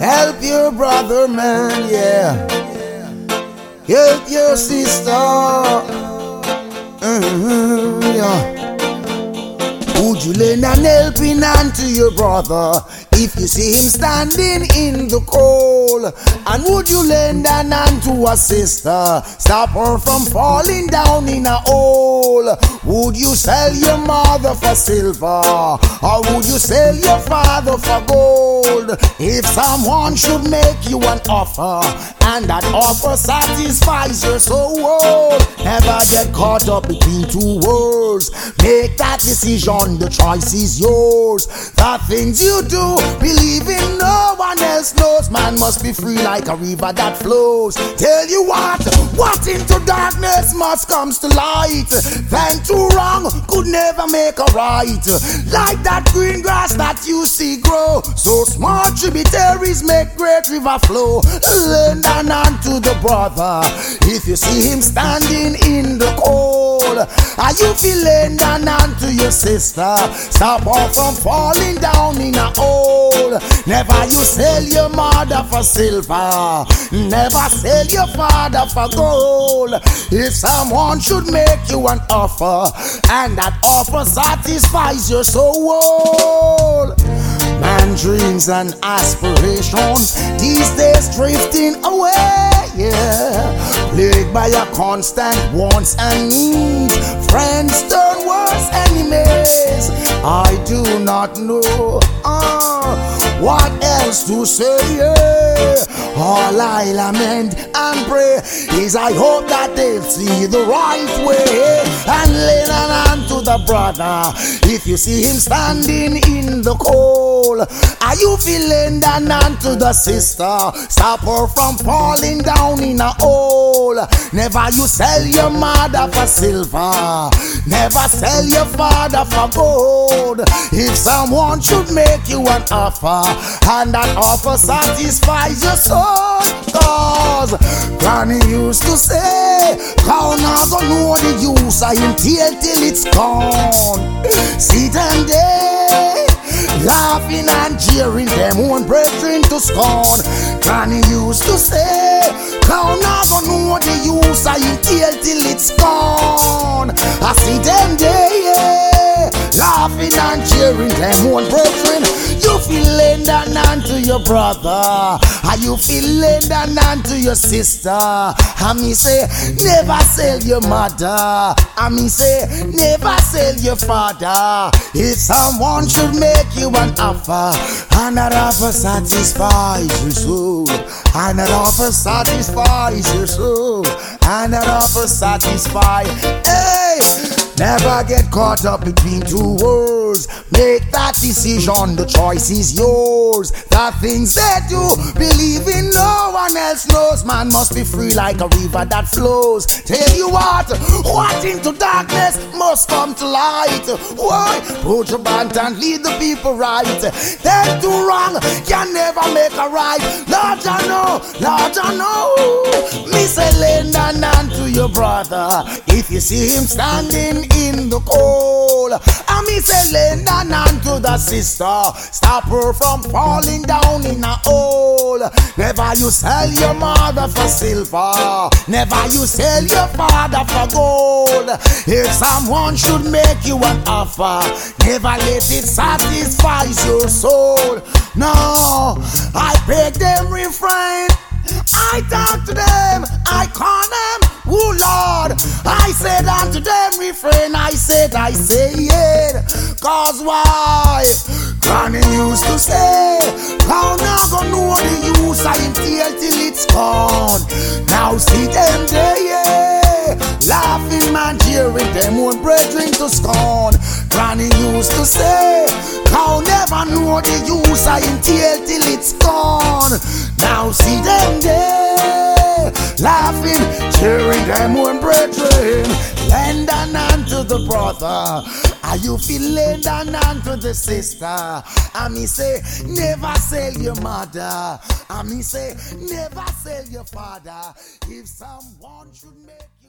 Help your brother, man, yeah. Help your sister. Mhm, yeah. Would you lend an helping hand to your brother if you see him standing in the cold? And would you lend an hand to a sister, stop her from falling down in a hole? Would you sell your mother for silver, or would you sell your father for gold? If someone should make you an offer, and that offer satisfies your soul, never get caught up between two worlds. Make that decision, the choice is yours. The things you do, Man must be free like a river that flows. Tell you what, what into darkness must comes to light. Then two wrong could never make a right. Like that green grass that you see grow. So small tributaries make great river flow. Lend an hand to the brother. If you see him standing in the cold, are you feeling an hand to your sister? Stop her from falling down in a hole. Never you sell your mother for silver. Never sell your father for gold. If someone should make you an offer, and that offer satisfies your soul. Man dreams and aspirations these days drifting away, yeah. Plagued by a constant wants and needs. Friends turn worse enemies. I do not know uh, what else to say. Yeah. All I lament and pray is I hope that they'll see the right way and lend an hand to the brother. If you see him standing in the cold, are you feeling hand to the sister? Stop her from falling down in a hole. Never you sell your mother for silver. Never sell your father for gold. If someone should make you an offer, and that offer satisfies your soul. Cause Granny used to say, Cow not gonna know the use of him tail till it's gone. Own brethren to scorn. Granny used to say, Cow not gonna know the use him tail till it's gone. I see them there, yeah. Laughing and cheering them own brethren. You feel lend an hand to your brother. Are you feel lend an hand to your sister? I me say, never sell your mother. I me say, never sell your father. If someone should make you an offer, and that offer satisfies your soul, and that offer satisfies your soul, and that offer satisfies. Hey! Never get caught up between two worlds. Make that decision, the choice is yours. The things they do, believe in no one else knows. Man must be free like a river that flows. Tell you what, what into darkness must come to light. Why? Put your band and lead the people right. They do wrong, can never make a right. Lord, I know, Lord, I know. Me say, lend to your brother. If you see him standing in the cold. I me say lend an hand to the sister. Stop her from falling down in a hole. Never you sell your mother for silver. Never you sell your father for gold. If someone should make you an offer, never let it satisfy your soul. No, I beg them refrain. I talk to them, I call them, oh Lord. I them, refrain, I said, I say it. Cause why? Granny used to say, How now gonna know the use of him till it's gone. Now see them there, yeah. Laughing man, jeering them own brethren to scorn. Granny used to say, Cow never know the use of him till it's gone. Now see them there, laughing, cheering them own brethren. Lend an hand to the brother. Are you feeling an hand to the sister? I me say, never sell your mother. I me say, never sell your father. If someone should make